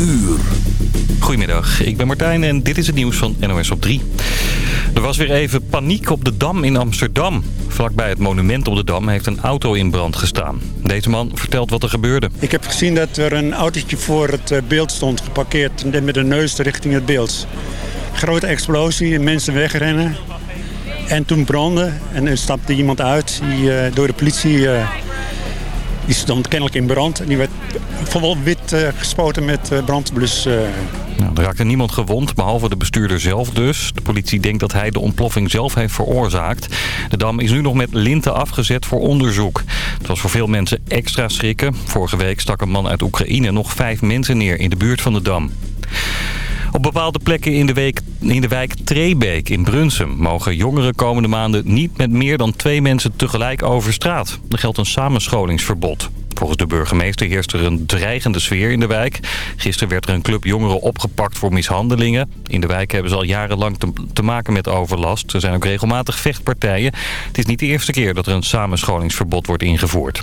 uur. Goedemiddag, ik ben Martijn en dit is het nieuws van NOS op 3. Er was weer even paniek op de Dam in Amsterdam. Vlakbij het monument op de Dam heeft een auto in brand gestaan. Deze man vertelt wat er gebeurde. Ik heb gezien dat er een autootje voor het eh, beeld stond geparkeerd... met de neus richting het beeld. Grote explosie, mensen wegrennen. En toen brandde en er stapte iemand uit die uh, door de politie... Uh, die stond kennelijk in brand. En die werd vooral wit uh, gespoten met brandblus. Nou, er raakte niemand gewond, behalve de bestuurder zelf dus. De politie denkt dat hij de ontploffing zelf heeft veroorzaakt. De dam is nu nog met linten afgezet voor onderzoek. Het was voor veel mensen extra schrikken. Vorige week stak een man uit Oekraïne nog vijf mensen neer in de buurt van de dam. Op bepaalde plekken in de, week, in de wijk Treebeek in Brunsum... mogen jongeren komende maanden niet met meer dan twee mensen tegelijk over straat. Er geldt een samenscholingsverbod. Volgens de burgemeester heerst er een dreigende sfeer in de wijk. Gisteren werd er een club jongeren opgepakt voor mishandelingen. In de wijk hebben ze al jarenlang te, te maken met overlast. Er zijn ook regelmatig vechtpartijen. Het is niet de eerste keer dat er een samenscholingsverbod wordt ingevoerd.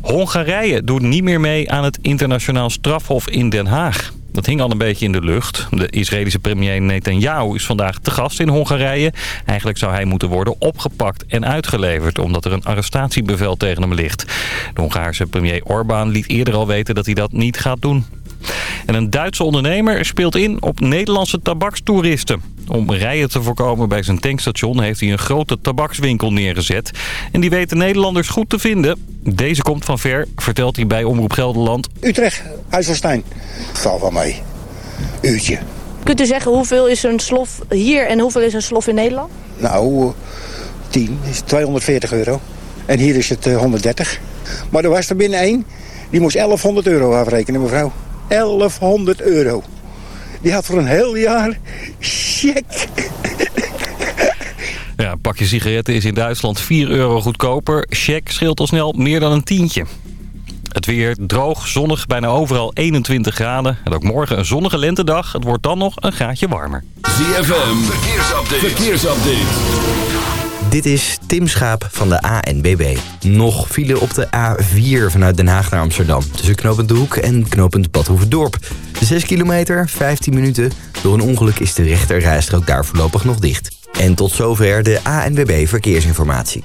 Hongarije doet niet meer mee aan het internationaal strafhof in Den Haag. Dat hing al een beetje in de lucht. De Israëlische premier Netanyahu is vandaag te gast in Hongarije. Eigenlijk zou hij moeten worden opgepakt en uitgeleverd... omdat er een arrestatiebevel tegen hem ligt. De Hongaarse premier Orbán liet eerder al weten dat hij dat niet gaat doen. En een Duitse ondernemer speelt in op Nederlandse tabakstoeristen. Om rijen te voorkomen bij zijn tankstation heeft hij een grote tabakswinkel neergezet. En die weten Nederlanders goed te vinden. Deze komt van ver, vertelt hij bij Omroep Gelderland. Utrecht, IJsselstein. Val van mij. Uurtje. Kunt u zeggen hoeveel is een slof hier en hoeveel is een slof in Nederland? Nou, 10 is 240 euro. En hier is het 130. Maar er was er binnen één, die moest 1100 euro afrekenen, mevrouw. 1100 euro. Die had voor een heel jaar check. Ja, een pakje sigaretten is in Duitsland 4 euro goedkoper. Check scheelt al snel meer dan een tientje. Het weer droog, zonnig, bijna overal 21 graden. En ook morgen een zonnige lentedag. Het wordt dan nog een graadje warmer. ZFM, verkeersupdate. verkeersupdate. Dit is Tim Schaap van de ANBB. Nog file op de A4 vanuit Den Haag naar Amsterdam. Tussen knooppunt De Hoek en knooppunt Badhoevedorp. De 6 kilometer, 15 minuten. Door een ongeluk is de rechterrijstrook daar voorlopig nog dicht. En tot zover de ANWB Verkeersinformatie.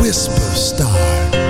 whisper star.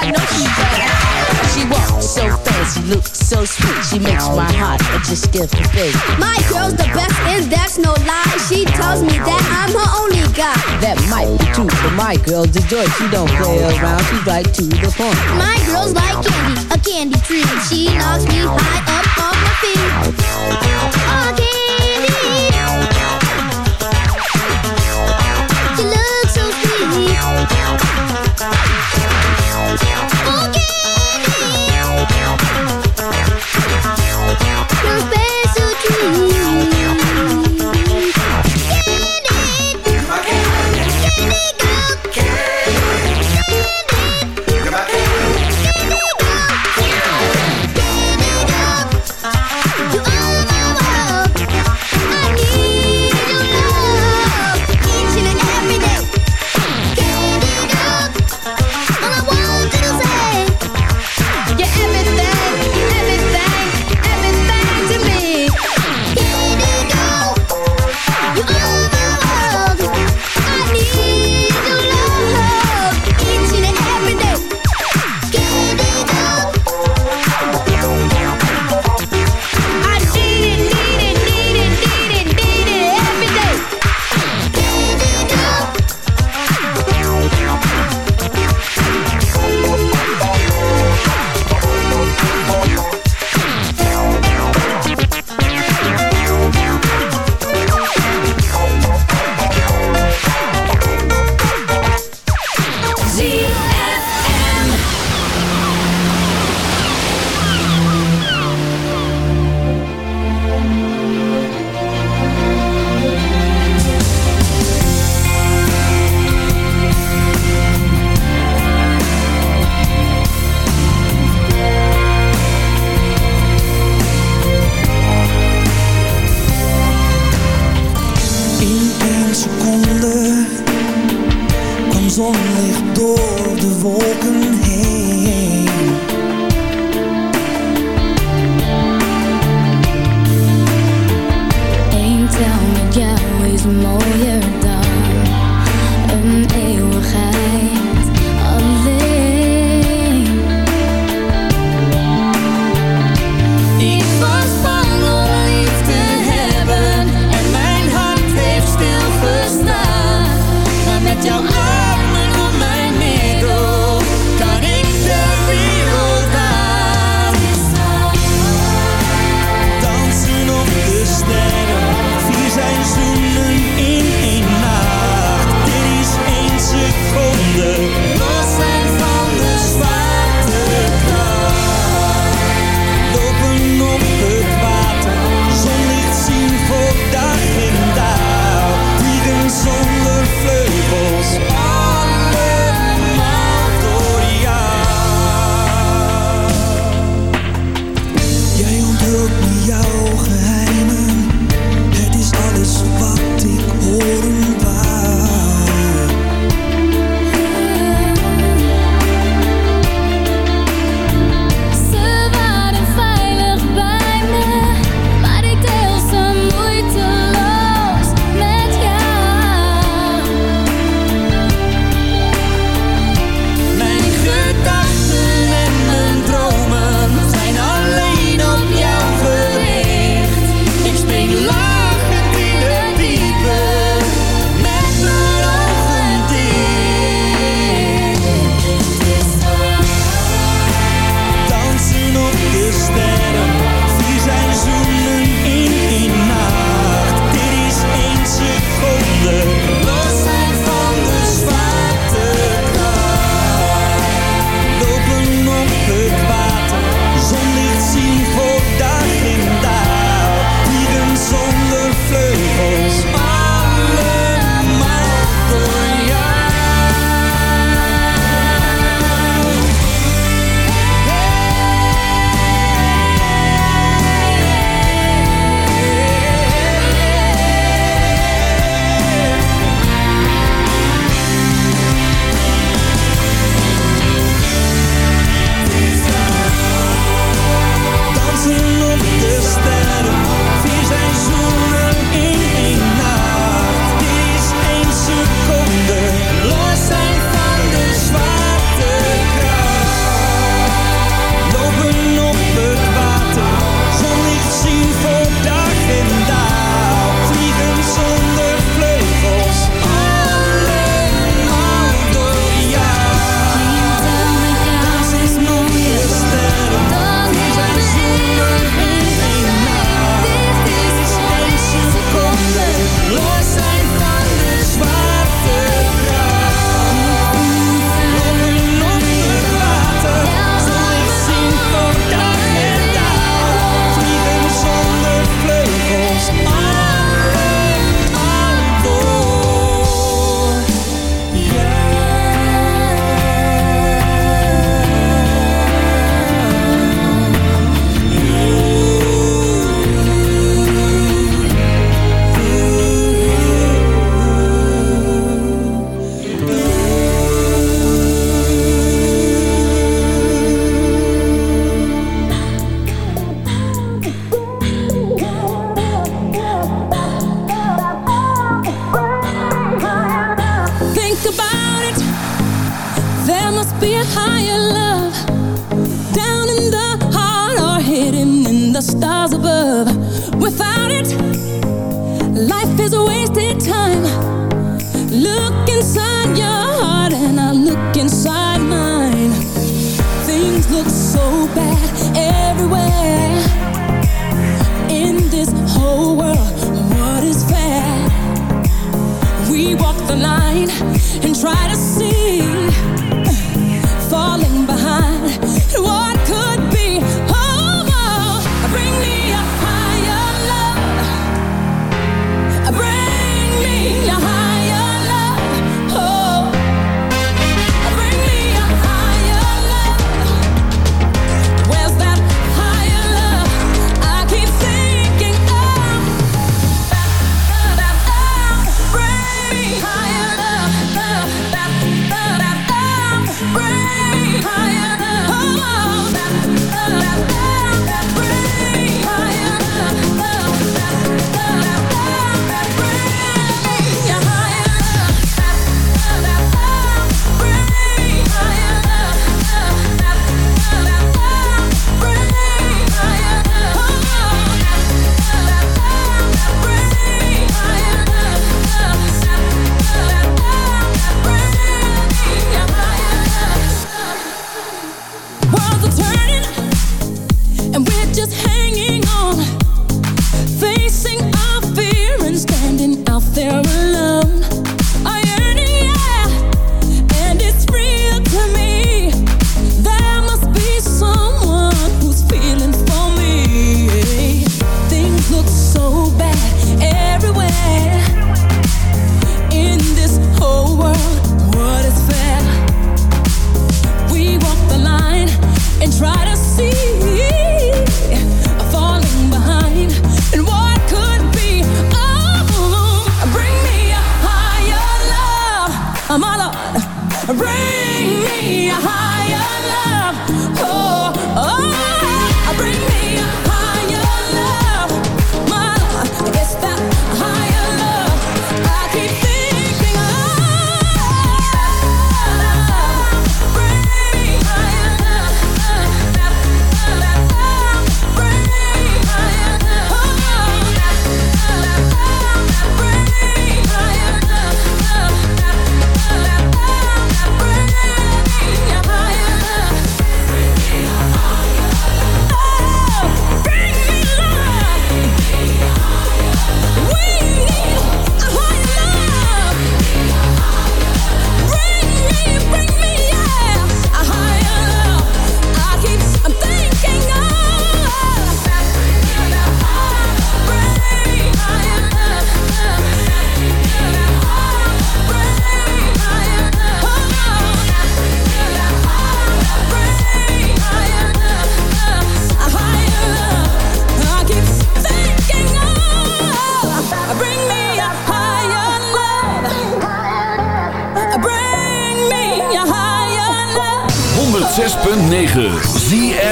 I know she better. She walks so fast, she looks so sweet. She makes my heart just skip a beat. My girl's the best, and that's no lie. She tells me that I'm her only guy. That might be true, but my girl's a joy. She don't play around. She's right to the point. My girl's like candy, a candy tree. She knocks me high up on my feet. Oh, candy.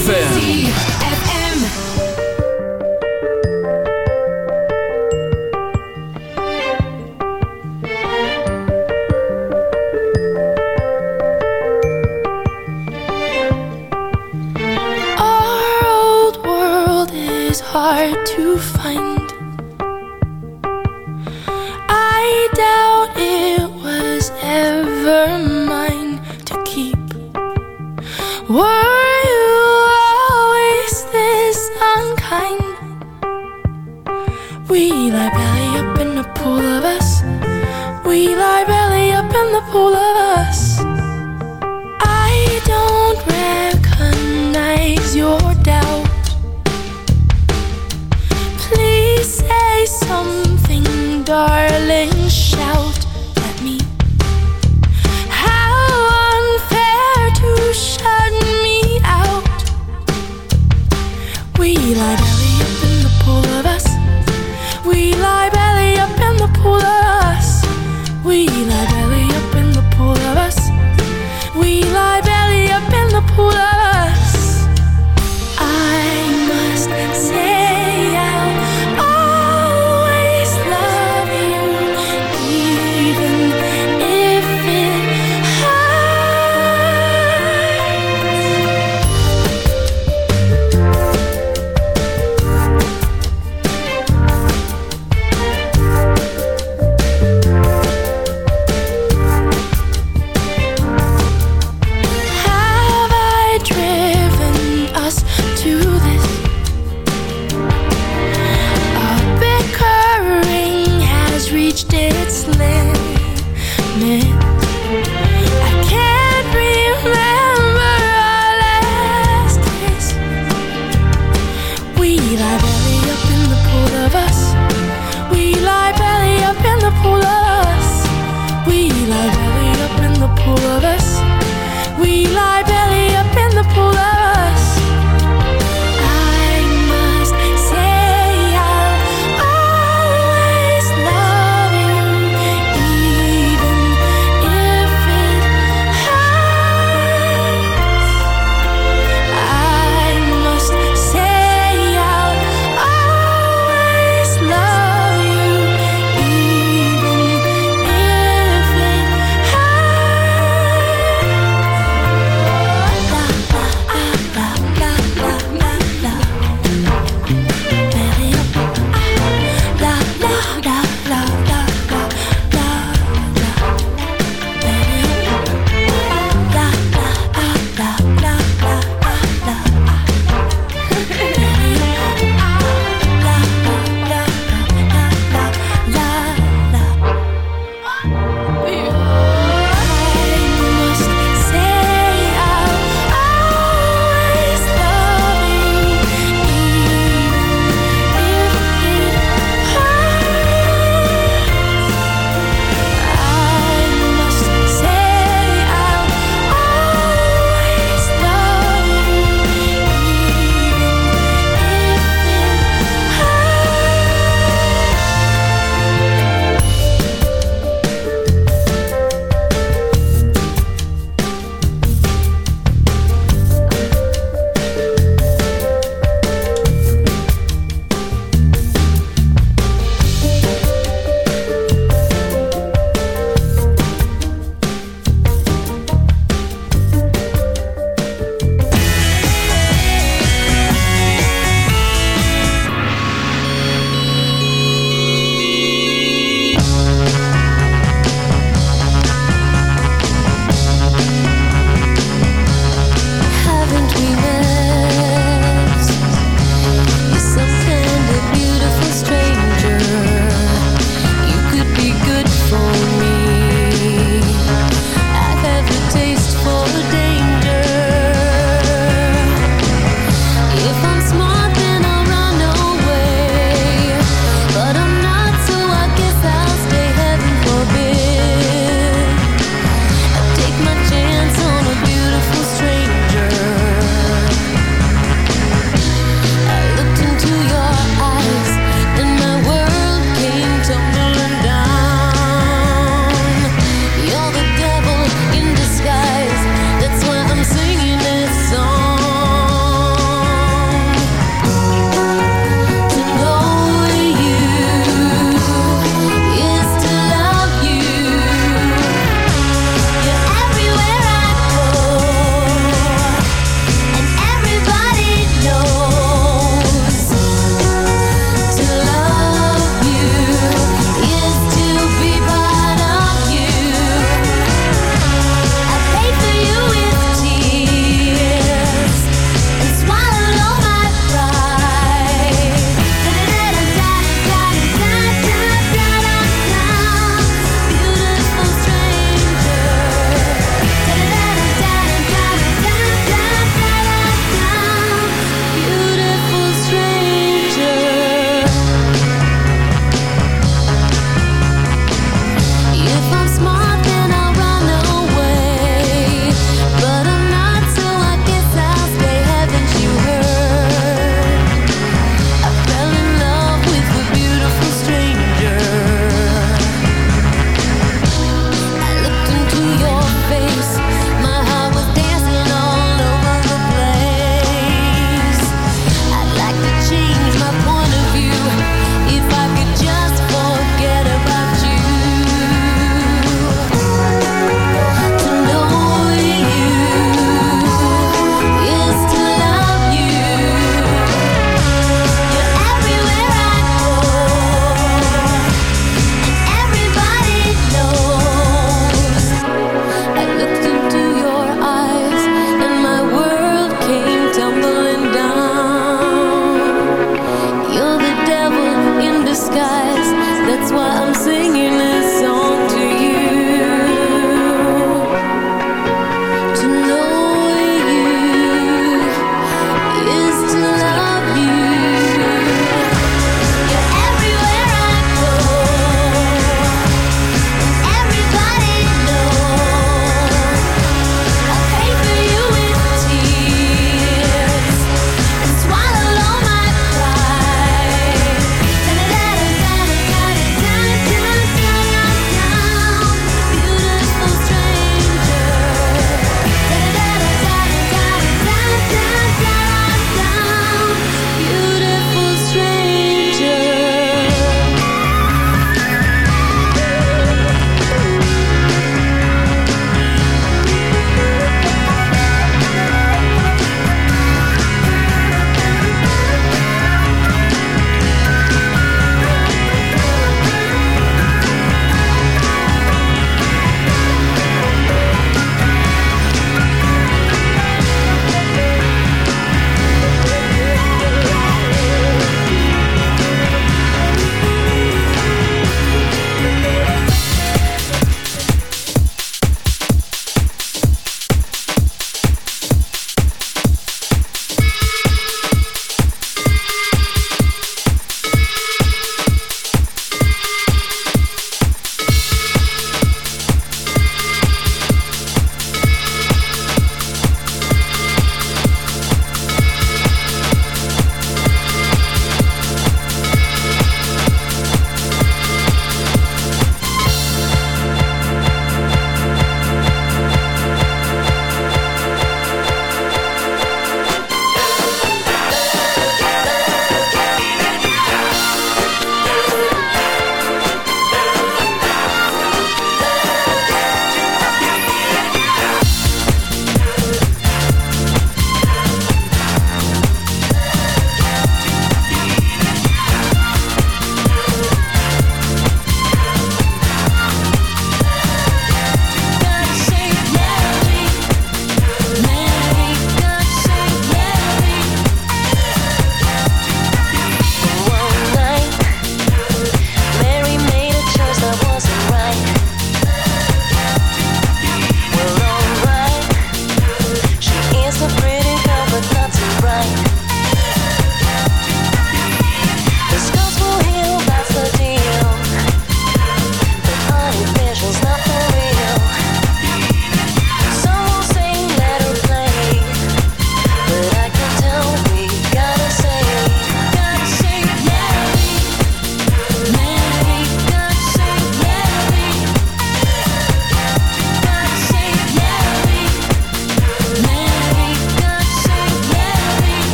ZFM.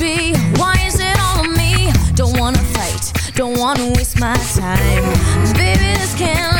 be? Why is it all on me? Don't wanna fight, don't wanna waste my time Baby, this can't